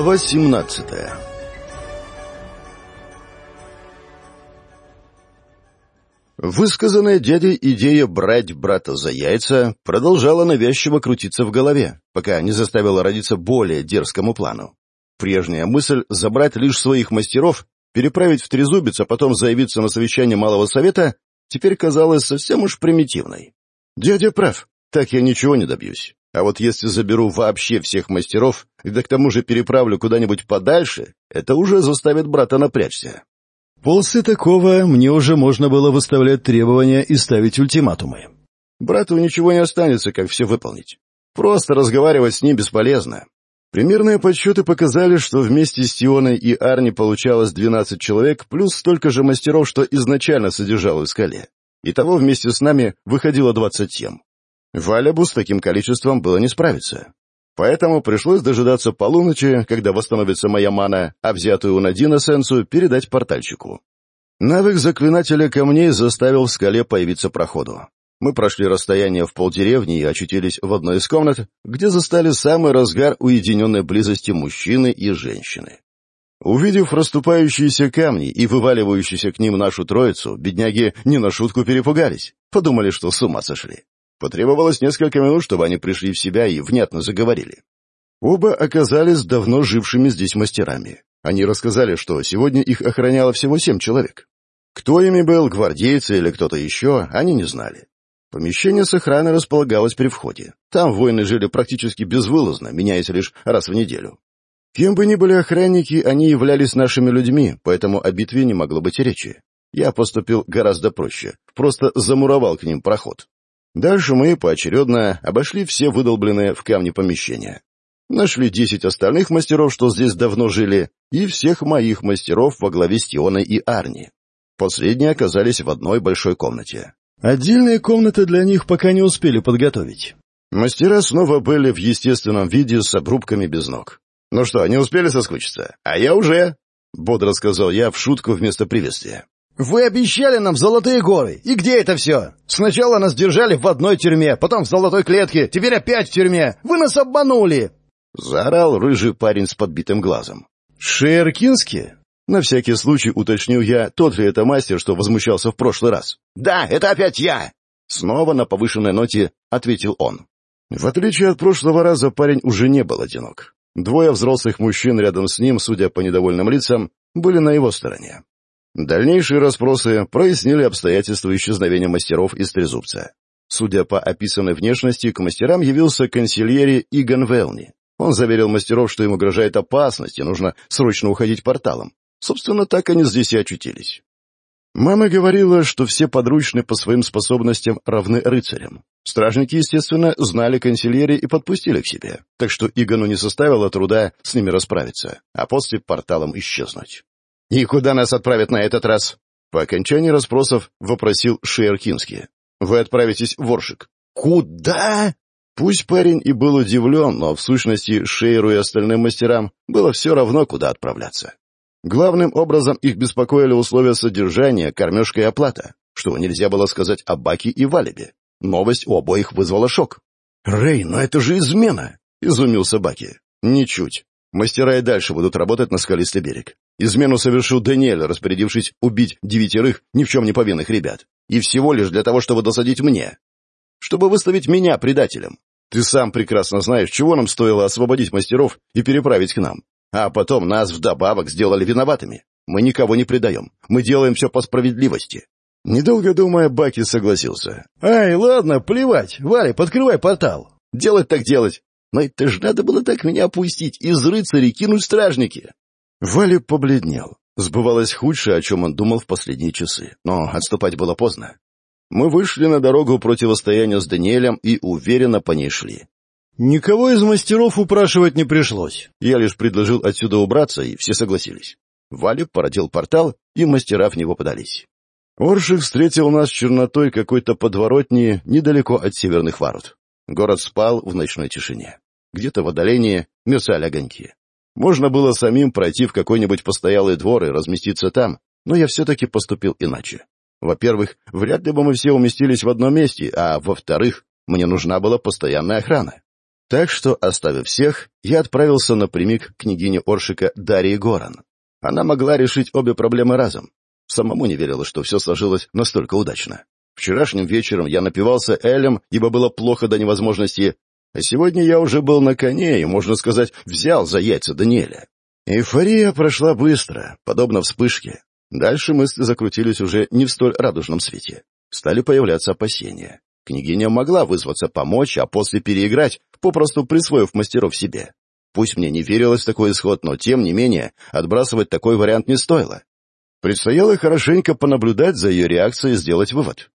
Глава 17 Высказанная дядей идея брать брата за яйца продолжала навязчиво крутиться в голове, пока не заставила родиться более дерзкому плану. Прежняя мысль забрать лишь своих мастеров, переправить в трезубец, а потом заявиться на совещание малого совета, теперь казалась совсем уж примитивной. Дядя прав, так я ничего не добьюсь. А вот если заберу вообще всех мастеров, и да к тому же переправлю куда-нибудь подальше, это уже заставит брата напрячься. После такого мне уже можно было выставлять требования и ставить ультиматумы. Брату ничего не останется, как все выполнить. Просто разговаривать с ним бесполезно. Примерные подсчеты показали, что вместе с Тионой и Арни получалось 12 человек, плюс столько же мастеров, что изначально содержал в скале. Итого вместе с нами выходило 27. Валя с таким количеством было не справиться. Поэтому пришлось дожидаться полуночи, когда восстановится моя мана, а взятую у Надина сенсу передать портальщику. Навык заклинателя камней заставил в скале появиться проходу. Мы прошли расстояние в полдеревни и очутились в одной из комнат, где застали самый разгар уединенной близости мужчины и женщины. Увидев расступающиеся камни и вываливающуюся к ним нашу троицу, бедняги не на шутку перепугались, подумали, что с ума сошли. Потребовалось несколько минут, чтобы они пришли в себя и внятно заговорили. Оба оказались давно жившими здесь мастерами. Они рассказали, что сегодня их охраняло всего семь человек. Кто ими был, гвардейцы или кто-то еще, они не знали. Помещение с охраной располагалось при входе. Там воины жили практически безвылазно, меняясь лишь раз в неделю. Кем бы ни были охранники, они являлись нашими людьми, поэтому о битве не могло быть речи. Я поступил гораздо проще, просто замуровал к ним проход. Дальше мы поочередно обошли все выдолбленные в камне помещения. Нашли десять остальных мастеров, что здесь давно жили, и всех моих мастеров во главе с Тионой и Арни. Последние оказались в одной большой комнате. Отдельные комнаты для них пока не успели подготовить. Мастера снова были в естественном виде с обрубками без ног. «Ну что, не успели соскучиться? А я уже!» — бодро сказал я в шутку вместо приветствия. «Вы обещали нам золотые горы. И где это все? Сначала нас держали в одной тюрьме, потом в золотой клетке, теперь опять в тюрьме. Вы нас обманули!» Заорал рыжий парень с подбитым глазом. «Шеркинский?» На всякий случай уточнил я, тот ли это мастер, Дальнейшие расспросы прояснили обстоятельства исчезновения мастеров из Трезубца. Судя по описанной внешности, к мастерам явился консильери Иган Велни. Он заверил мастеров, что им угрожает опасность и нужно срочно уходить порталом. Собственно, так они здесь и очутились. Мама говорила, что все подручные по своим способностям равны рыцарям. Стражники, естественно, знали канцелярии и подпустили к себе, так что Игану не составило труда с ними расправиться, а после порталом исчезнуть. И куда нас отправят на этот раз? По окончании расспросов вопросил Шиеркинский. Вы отправитесь в Оршик. Куда? Пусть парень и был удивлен, но в сущности Шейру и остальным мастерам было все равно, куда отправляться. Главным образом их беспокоили условия содержания, кормежка и оплата, что нельзя было сказать о Баке и Валебе. Новость у обоих вызвала шок. «Рэй, но это же измена!» — изумился Баки. «Ничуть. Мастера и дальше будут работать на скалистый берег. Измену совершил Даниэль, распорядившись убить девятерых ни в чем не повинных ребят. И всего лишь для того, чтобы досадить мне. Чтобы выставить меня предателем. Ты сам прекрасно знаешь, чего нам стоило освободить мастеров и переправить к нам. А потом нас вдобавок сделали виноватыми. Мы никого не предаем. Мы делаем все по справедливости. Недолго думая, Баки согласился. «Ай, ладно, плевать. Валя, подкрывай портал». «Делать так делать. Но это ж надо было так меня опустить, из рыцарей кинуть стражники. Валя побледнел. Сбывалось худшее, о чем он думал в последние часы. Но отступать было поздно. Мы вышли на дорогу противостояния с Даниэлем и уверенно по Город спал в ночной тишине. Где-то в отдалении мерцали огоньки. Можно было самим пройти в какой-нибудь постоялый двор и разместиться там, но я все-таки поступил иначе. Во-первых, вряд ли бы мы все уместились в одном месте, а во-вторых, мне нужна была постоянная охрана. Так что, оставив всех, я отправился напрямик к княгине Оршика Дарьи Горан. Она могла решить обе проблемы разом. Самому не верила, что все сложилось настолько удачно. Вчерашним вечером я напивался элем, ибо было плохо до невозможности, а сегодня я уже был на коне и, можно сказать, взял за яйца Даниэля. Эйфория прошла быстро, подобно вспышке. Дальше мысли закрутились уже не в столь радужном свете. Стали появляться опасения. Княгиня могла вызваться помочь, а после переиграть, попросту присвоив мастеров себе. Пусть мне не верилось в такой исход, но, тем не менее, отбрасывать такой вариант не стоило. Предстояло хорошенько понаблюдать за ее реакцией и сделать вывод.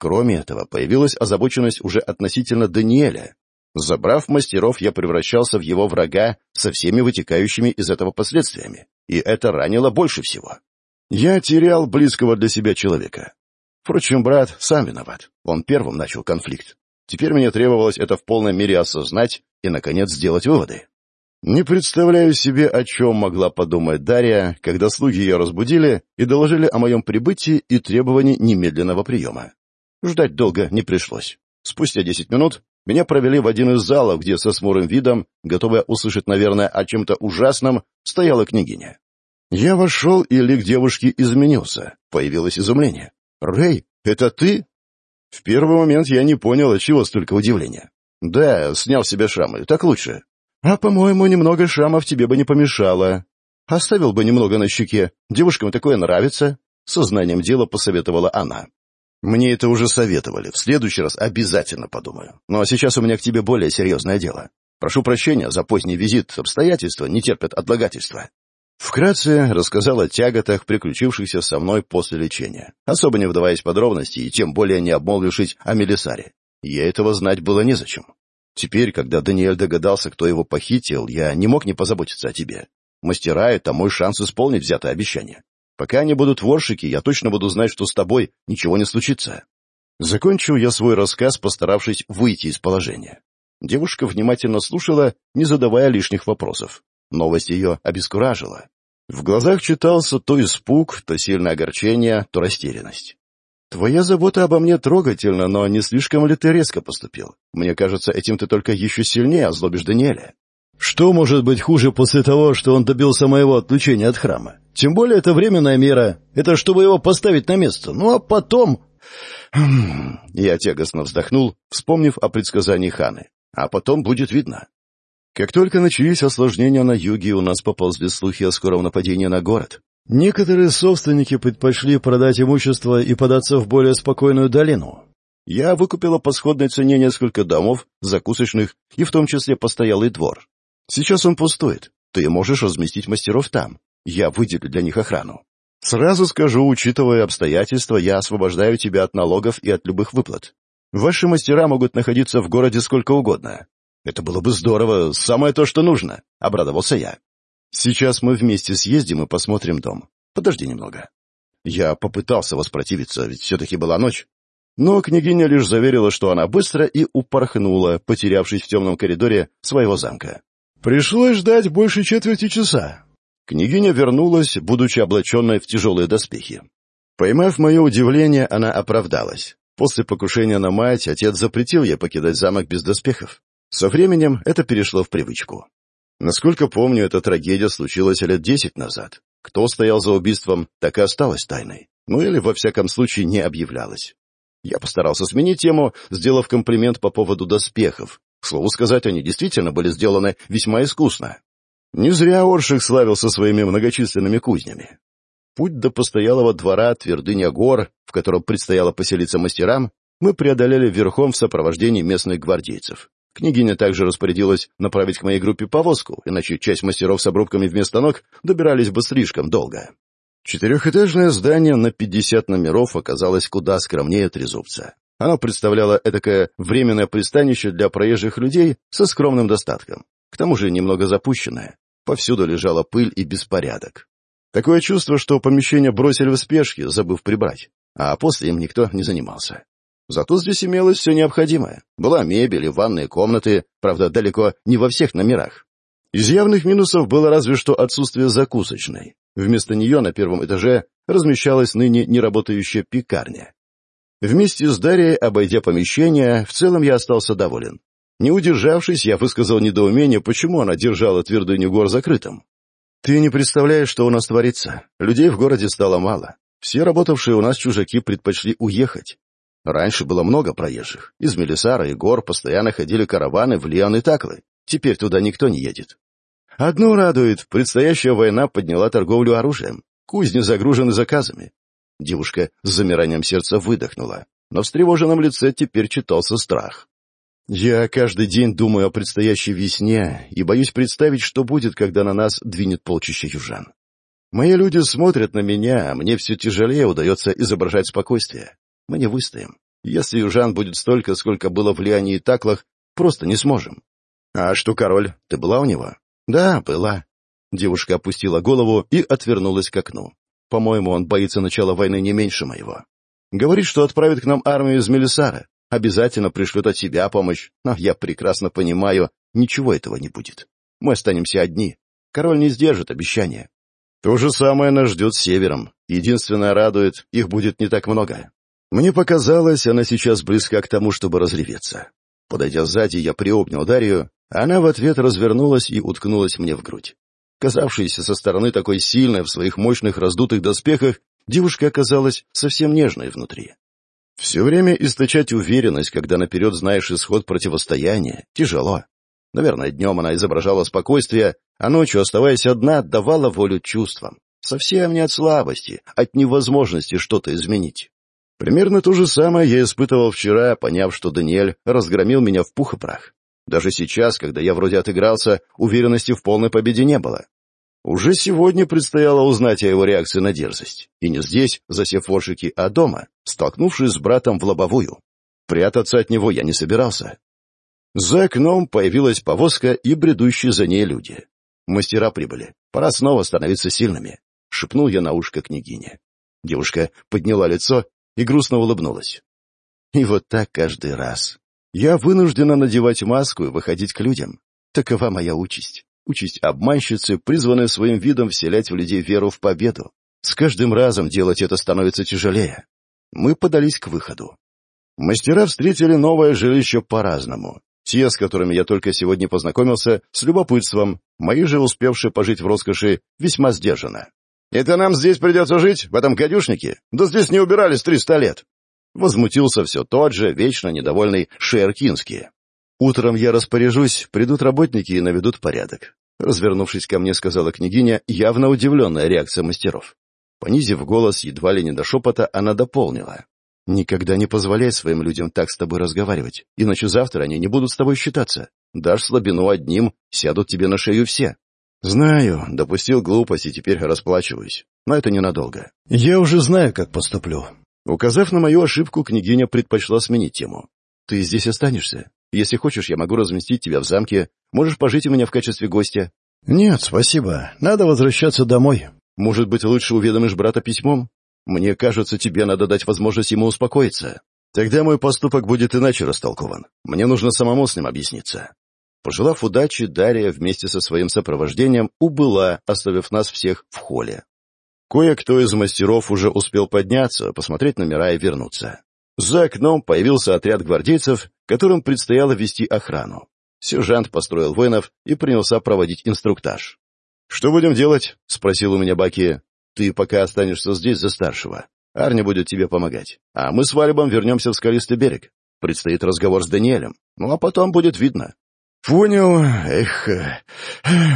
Кроме этого, появилась озабоченность уже относительно Даниэля. Забрав мастеров, я превращался в его врага со всеми вытекающими из этого последствиями, и это ранило больше всего. Я терял близкого для себя человека. Впрочем, брат сам виноват. Он первым начал конфликт. Теперь мне требовалось это в полной мере осознать и, наконец, сделать выводы. Не представляю себе, о чем могла подумать Дарья, когда слуги ее разбудили и доложили о моем прибытии и требовании немедленного приема. Ждать долго не пришлось. Спустя десять минут меня провели в один из залов, где со смурым видом, готовая услышать, наверное, о чем-то ужасном, стояла княгиня. Я вошел, и лик девушки изменился. Появилось изумление. «Рэй, это ты?» В первый момент я не понял, чего столько Мне это уже советовали. В следующий раз обязательно подумаю. Ну а сейчас у меня к тебе более серьезное дело. Прошу прощения за поздний визит. Обстоятельства не терпят отлагательства. Вкратце рассказал о тяготах, приключившихся со мной после лечения, особо не вдаваясь в подробности и тем более не обмолвившись о Мелисаре. Я этого знать было незачем. Теперь, когда Даниэль догадался, кто его похитил, я не мог не позаботиться о тебе. Мастера — это мой шанс исполнить взятое обещание пока они будут воршики, я точно буду знать, что с тобой ничего не случится». Закончил я свой рассказ, постаравшись выйти из положения. Девушка внимательно слушала, не задавая лишних вопросов. Новость ее обескуражила. В глазах читался то испуг, то сильное огорчение, то растерянность. «Твоя забота обо мне трогательна, но не слишком ли ты резко поступил? Мне кажется, этим ты только еще сильнее озлобишь Даниэля». Что может быть хуже после того, что он добился моего отлучения от храма? Тем более это временная мера. Это чтобы его поставить на место. Ну а потом... Я тягостно вздохнул, вспомнив о предсказании Ханы. А потом будет видно. Как только начались осложнения на юге, у нас поползли слухи о скором нападении на город. Некоторые собственники предпочли продать имущество и податься в более спокойную долину. Я выкупила по сходной цене несколько домов, закусочных и в том числе постоялый двор. Сейчас он пустует. Ты можешь разместить мастеров там. Я выделю для них охрану. Сразу скажу, учитывая обстоятельства, я освобождаю тебя от налогов и от любых выплат. Ваши мастера могут находиться в городе сколько угодно. Это было бы здорово, самое то, что нужно, — обрадовался я. Сейчас мы вместе съездим и посмотрим дом. Подожди немного. Я попытался воспротивиться, ведь все-таки была ночь. Но княгиня лишь заверила, что она быстро и упорхнула, потерявшись в темном коридоре своего замка. Пришлось ждать больше четверти часа. Княгиня вернулась, будучи облаченной в тяжелые доспехи. Поймав мое удивление, она оправдалась. После покушения на мать отец запретил ей покидать замок без доспехов. Со временем это перешло в привычку. Насколько помню, эта трагедия случилась лет десять назад. Кто стоял за убийством, так и осталась тайной. Ну или, во всяком случае, не объявлялась. Я постарался сменить тему, сделав комплимент по поводу доспехов, Слово сказать, они действительно были сделаны весьма искусно. Не зря Оршик славился своими многочисленными кузнями. Путь до постоялого двора твердыня гор, в котором предстояло поселиться мастерам, мы преодолели верхом в сопровождении местных гвардейцев. Княгиня также распорядилась направить к моей группе повозку, иначе часть мастеров с обрубками вместо ног добирались бы слишком долго. Четырехэтажное здание на пятьдесят номеров оказалось куда скромнее трезубца. Оно представляло этакое временное пристанище для проезжих людей со скромным достатком, к тому же немного запущенное. Повсюду лежала пыль и беспорядок. Такое чувство, что помещение бросили в спешке, забыв прибрать, а после им никто не занимался. Зато здесь имелось все необходимое. Была мебель и ванные комнаты, правда, далеко не во всех номерах. Из явных минусов было разве что отсутствие закусочной. Вместо нее на первом этаже размещалась ныне неработающая пекарня, Вместе с Дарьей, обойдя помещение, в целом я остался доволен. Не удержавшись, я высказал недоумение, почему она держала твердыню гор закрытым. «Ты не представляешь, что у нас творится. Людей в городе стало мало. Все работавшие у нас чужаки предпочли уехать. Раньше было много проезжих. Из Мелисара и гор постоянно ходили караваны в Лиан и Таклы. Теперь туда никто не едет. Одно радует, предстоящая война подняла торговлю оружием. Кузни загружены заказами. Девушка с замиранием сердца выдохнула. На встревоженном лице теперь читался страх. «Я каждый день думаю о предстоящей весне и боюсь представить, что будет, когда на нас двинет полчища южан. Мои люди смотрят на меня, а мне все тяжелее удается изображать спокойствие. Мы не выстоим. Если южан будет столько, сколько было в Лиане и Таклах, просто не сможем». «А что, король, ты была у него?» «Да, была». Девушка опустила голову и отвернулась к окну. По-моему, он боится начала войны не меньше моего. Говорит, что отправит к нам армию из Мелисара. Обязательно пришлет от себя помощь, но я прекрасно понимаю, ничего этого не будет. Мы останемся одни. Король не сдержит обещания. То же самое нас ждет с севером. Единственное радует, их будет не так много. Мне показалось, она сейчас близка к тому, чтобы разреветься. Подойдя сзади, я приобнял Дарью, она в ответ развернулась и уткнулась мне в грудь. Казавшаяся со стороны такой сильной в своих мощных раздутых доспехах, девушка оказалась совсем нежной внутри. Все время источать уверенность, когда наперед знаешь исход противостояния, тяжело. Наверное, днем она изображала спокойствие, а ночью, оставаясь одна, давала волю чувствам. Совсем не от слабости, от невозможности что-то изменить. Примерно то же самое я испытывал вчера, поняв, что Даниэль разгромил меня в пух и прах. Даже сейчас, когда я вроде отыгрался, уверенности в полной победе не было. Уже сегодня предстояло узнать о его реакции на дерзость. И не здесь, засев форшики, а дома, столкнувшись с братом в лобовую. Прятаться от него я не собирался. За окном появилась повозка и бредущие за ней люди. Мастера прибыли. Пора снова становиться сильными. Шепнул я на ушко княгине. Девушка подняла лицо и грустно улыбнулась. И вот так каждый раз. Я вынуждена надевать маску и выходить к людям. Такова моя участь участь обманщицы, призванная своим видом вселять в людей веру в победу. С каждым разом делать это становится тяжелее. Мы подались к выходу. Мастера встретили новое жилище по-разному. Те, с которыми я только сегодня познакомился, с любопытством, мои же успевшие пожить в роскоши, весьма сдержанно. «Это нам здесь придется жить, в этом гадюшнике? Да здесь не убирались триста лет!» Возмутился все тот же, вечно недовольный Шеркинский. «Утром я распоряжусь, придут работники и наведут порядок. Развернувшись ко мне, сказала княгиня, явно удивленная реакция мастеров. Понизив голос, едва ли не до шепота, она дополнила. «Никогда не позволяй своим людям так с тобой разговаривать, иначе завтра они не будут с тобой считаться. Дашь слабину одним, сядут тебе на шею все». «Знаю, допустил глупость и теперь расплачиваюсь. Но это ненадолго. Я уже знаю, как поступлю». Указав на мою ошибку, княгиня предпочла сменить тему. «Ты здесь останешься. Если хочешь, я могу разместить тебя в замке, Можешь пожить у меня в качестве гостя?» «Нет, спасибо. Надо возвращаться домой». «Может быть, лучше уведомишь брата письмом? Мне кажется, тебе надо дать возможность ему успокоиться. Тогда мой поступок будет иначе растолкован. Мне нужно самому с ним объясниться». Пожелав удачи, Дарья вместе со своим сопровождением убыла, оставив нас всех в холле. Кое-кто из мастеров уже успел подняться, посмотреть номера и вернуться. За окном появился отряд гвардейцев, которым предстояло вести охрану. Сержант построил воинов и принялся проводить инструктаж. «Что будем делать?» — спросил у меня Баки. «Ты пока останешься здесь за старшего. Арни будет тебе помогать. А мы с Вальбом вернемся в скалистый берег. Предстоит разговор с Даниэлем. Ну а потом будет видно». «Понял. Эх.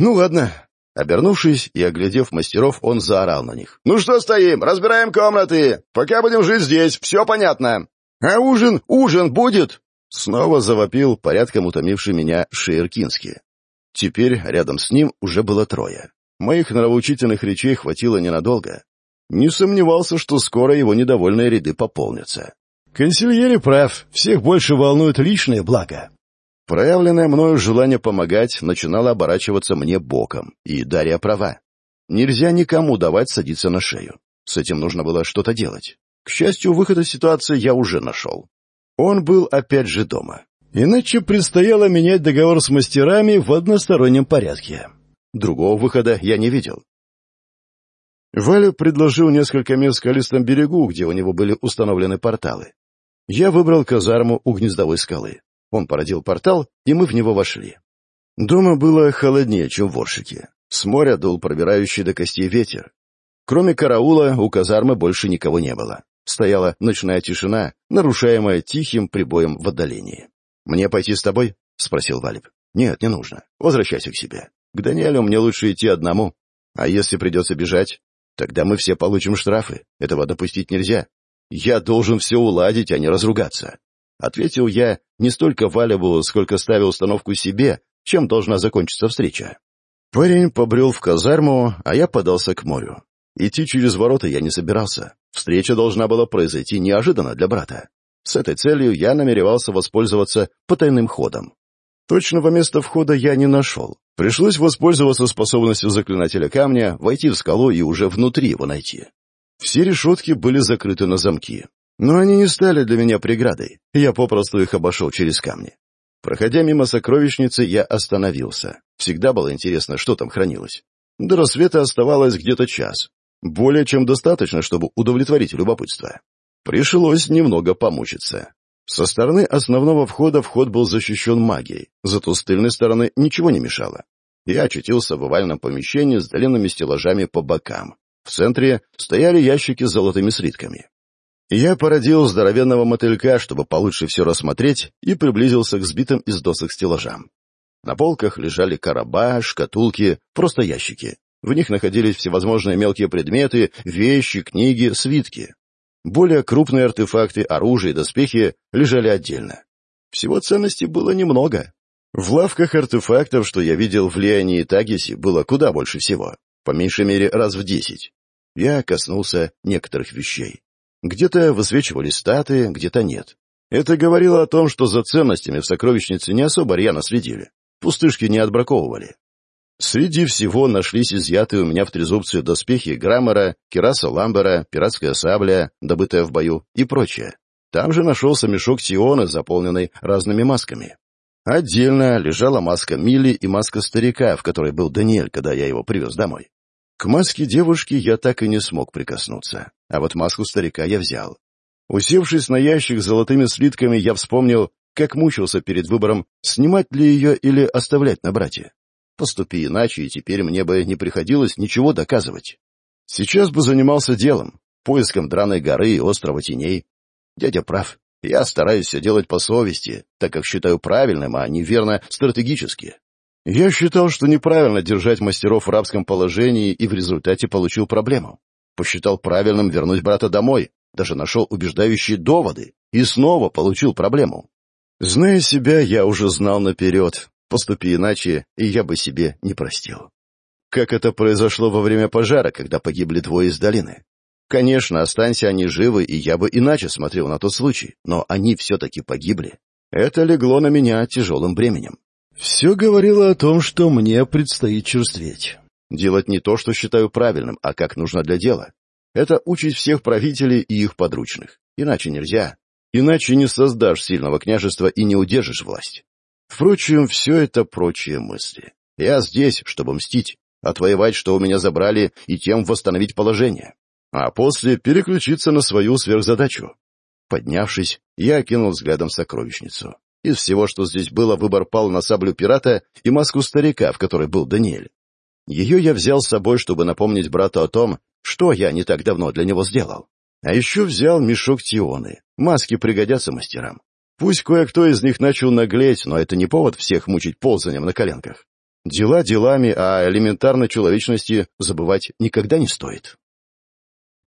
Ну ладно». Обернувшись и оглядев мастеров, он заорал на них. «Ну что стоим? Разбираем комнаты! Пока будем жить здесь, все понятно!» «А ужин? Ужин будет?» Снова завопил порядком утомивший меня Шиеркинский. Теперь рядом с ним уже было трое. Моих нравоучительных речей хватило ненадолго. Не сомневался, что скоро его недовольные ряды пополнятся. Консильери прав, всех больше волнуют личные блага. Проявленное мною желание помогать начинало оборачиваться мне боком, и Дарья права. Нельзя никому давать садиться на шею. С этим нужно было что-то делать. К счастью, выход из ситуации я уже нашел. Он был опять же дома. Иначе предстояло менять договор с мастерами в одностороннем порядке. Другого выхода я не видел. Валя предложил несколько мест в скалистом берегу, где у него были установлены порталы. Я выбрал казарму у гнездовой скалы. Он породил портал, и мы в него вошли. Дома было холоднее, чем в Оршике. С моря дул пробирающий до костей ветер. Кроме караула у казармы больше никого не было стояла ночная тишина, нарушаемая тихим прибоем в отдалении. «Мне пойти с тобой?» — спросил Валик. «Нет, не нужно. Возвращайся к себе. К Даниэлю мне лучше идти одному. А если придется бежать, тогда мы все получим штрафы. Этого допустить нельзя. Я должен все уладить, а не разругаться». Ответил я не столько Валебу, сколько ставил установку себе, чем должна закончиться встреча. Парень побрел в казарму, а я подался к морю. Идти через ворота я не собирался. Встреча должна была произойти неожиданно для брата. С этой целью я намеревался воспользоваться потайным ходом. Точного места входа я не нашел. Пришлось воспользоваться способностью заклинателя камня, войти в скалу и уже внутри его найти. Все решетки были закрыты на замки. Но они не стали для меня преградой, я попросту их обошел через камни. Проходя мимо сокровищницы, я остановился. Всегда было интересно, что там хранилось. До рассвета оставалось где-то час. Более чем достаточно, чтобы удовлетворить любопытство. Пришлось немного помучиться. Со стороны основного входа вход был защищен магией, зато с тыльной стороны ничего не мешало. Я очутился в овальном помещении с длинными стеллажами по бокам. В центре стояли ящики с золотыми слитками. Я породил здоровенного мотылька, чтобы получше все рассмотреть, и приблизился к сбитым из досок стеллажам. На полках лежали короба, шкатулки, просто ящики. В них находились всевозможные мелкие предметы, вещи, книги, свитки. Более крупные артефакты, оружие и доспехи лежали отдельно. Всего ценностей было немного. В лавках артефактов, что я видел в Леоне и Тагисе, было куда больше всего. По меньшей мере раз в десять. Я коснулся некоторых вещей. Где-то высвечивались статы, где-то нет. Это говорило о том, что за ценностями в сокровищнице Среди всего нашлись изъятые у меня в трезубце доспехи граммара, кираса, Ламбера, пиратская сабля, добытая в бою и прочее. Там же нашелся мешок Тиона, заполненный разными масками. Отдельно лежала маска Милли и маска старика, в которой был Даниэль, когда я его привез домой. К маске девушки я так и не смог прикоснуться, а вот маску старика я взял. Усевшись на ящик с золотыми слитками, я вспомнил, как мучился перед выбором, снимать ли ее или оставлять на братья. Поступи иначе, и теперь мне бы не приходилось ничего доказывать. Сейчас бы занимался делом, поиском драной горы и острова теней. Дядя прав. Я стараюсь все делать по совести, так как считаю правильным, а неверно стратегически. Я считал, что неправильно держать мастеров в рабском положении и в результате получил проблему. Посчитал правильным вернуть брата домой, даже нашел убеждающие доводы и снова получил проблему. Зная себя, я уже знал наперед, Поступи иначе, и я бы себе не простил. Как это произошло во время пожара, когда погибли двое из долины? Конечно, останься они живы, и я бы иначе смотрел на тот случай, но они все-таки погибли. Это легло на меня тяжелым бременем. Все говорило о том, что мне предстоит черстветь. Делать не то, что считаю правильным, а как нужно для дела. Это учить всех правителей и их подручных. Иначе нельзя. Иначе не создашь сильного княжества и не удержишь власть. Впрочем, все это прочие мысли. Я здесь, чтобы мстить, отвоевать, что у меня забрали, и тем восстановить положение. А после переключиться на свою сверхзадачу. Поднявшись, я окинул взглядом сокровищницу. Из всего, что здесь было, выбор пал на саблю пирата и маску старика, в которой был Даниэль. Ее я взял с собой, чтобы напомнить брату о том, что я не так давно для него сделал. А еще взял мешок Тионы. Маски пригодятся мастерам. Пусть кое-кто из них начал наглеть, но это не повод всех мучить ползанием на коленках. Дела делами, а элементарной человечности забывать никогда не стоит.